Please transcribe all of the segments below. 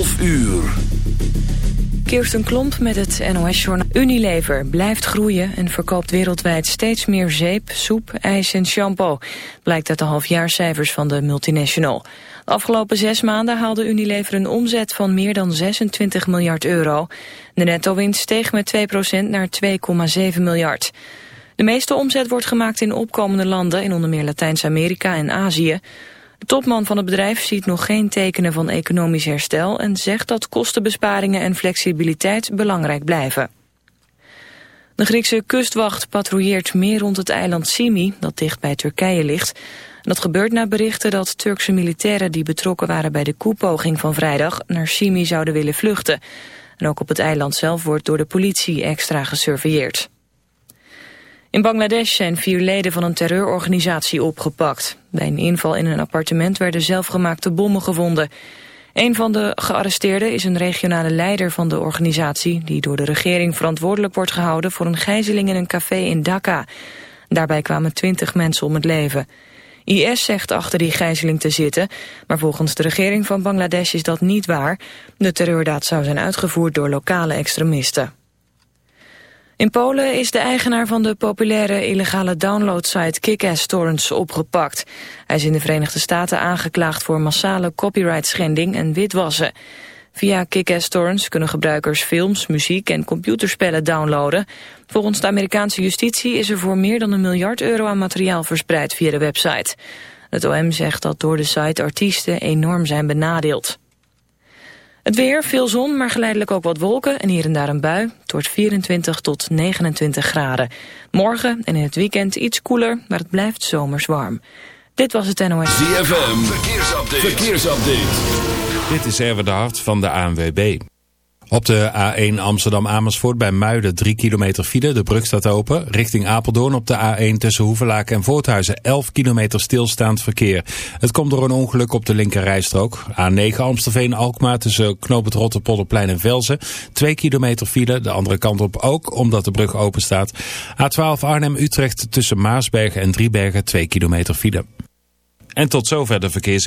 11 uur. Kirsten Klomp met het NOS-journaal. Unilever blijft groeien en verkoopt wereldwijd steeds meer zeep, soep, ijs en shampoo. Blijkt uit de halfjaarcijfers van de multinational. De afgelopen zes maanden haalde Unilever een omzet van meer dan 26 miljard euro. De netto-winst steeg met 2% naar 2,7 miljard. De meeste omzet wordt gemaakt in opkomende landen in onder meer Latijns-Amerika en Azië. De topman van het bedrijf ziet nog geen tekenen van economisch herstel en zegt dat kostenbesparingen en flexibiliteit belangrijk blijven. De Griekse kustwacht patrouilleert meer rond het eiland Simi, dat dicht bij Turkije ligt. dat gebeurt na berichten dat Turkse militairen die betrokken waren bij de koepoging van vrijdag naar Simi zouden willen vluchten. En ook op het eiland zelf wordt door de politie extra gesurveilleerd. In Bangladesh zijn vier leden van een terreurorganisatie opgepakt. Bij een inval in een appartement werden zelfgemaakte bommen gevonden. Een van de gearresteerden is een regionale leider van de organisatie... die door de regering verantwoordelijk wordt gehouden... voor een gijzeling in een café in Dhaka. Daarbij kwamen twintig mensen om het leven. IS zegt achter die gijzeling te zitten... maar volgens de regering van Bangladesh is dat niet waar. De terreurdaad zou zijn uitgevoerd door lokale extremisten. In Polen is de eigenaar van de populaire illegale downloadsite Kickass Torrents opgepakt. Hij is in de Verenigde Staten aangeklaagd voor massale copyright schending en witwassen. Via Kickass Torrents kunnen gebruikers films, muziek en computerspellen downloaden. Volgens de Amerikaanse justitie is er voor meer dan een miljard euro aan materiaal verspreid via de website. Het OM zegt dat door de site artiesten enorm zijn benadeeld. Het weer, veel zon, maar geleidelijk ook wat wolken en hier en daar een bui. Het wordt 24 tot 29 graden. Morgen en in het weekend iets koeler, maar het blijft zomers warm. Dit was het NOS. ZFM, verkeersupdate. verkeersupdate. Dit is Erwin de Hart van de ANWB. Op de A1 Amsterdam-Amersfoort bij Muiden 3 kilometer file. De brug staat open. Richting Apeldoorn op de A1 tussen Hoevelaak en Voorthuizen 11 kilometer stilstaand verkeer. Het komt door een ongeluk op de linkerrijstrook. A9 Amstelveen-Alkmaar tussen Knoop het en Velzen. 2 kilometer file. De andere kant op ook omdat de brug open staat. A12 Arnhem-Utrecht tussen Maasbergen en Driebergen 2 kilometer file. En tot zover de verkeers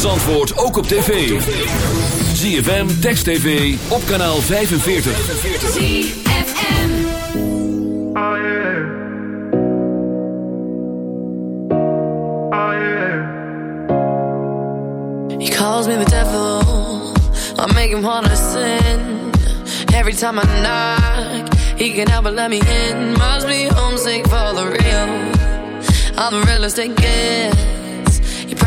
Van Zandvoort ook op tv. ZFM, Text TV, op kanaal 45. ZFM. He calls me the devil. I make him wanna sin. Every time I knock, he can help but let me in. Must be homesick for the real. I'm the realest it gets.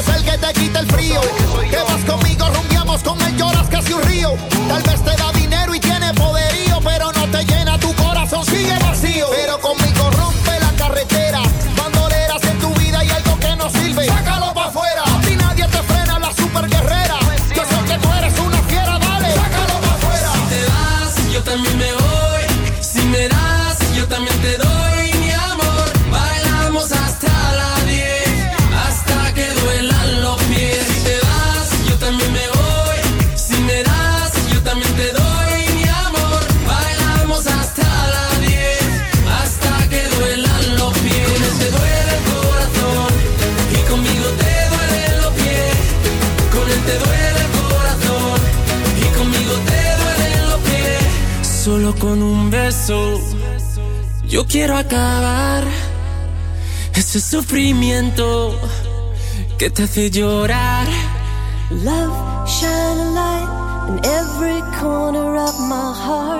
es el que te quita el frío? Que vas conmigo, rumbiamos con él, lloras casi un río. Tal vez te da dinero y tiene poderío, pero no te llena tu corazón, sigue vacío. Pero conmigo yo quiero acabar ese sufrimiento que te hace llorar. Love, shine a light in every corner of my heart.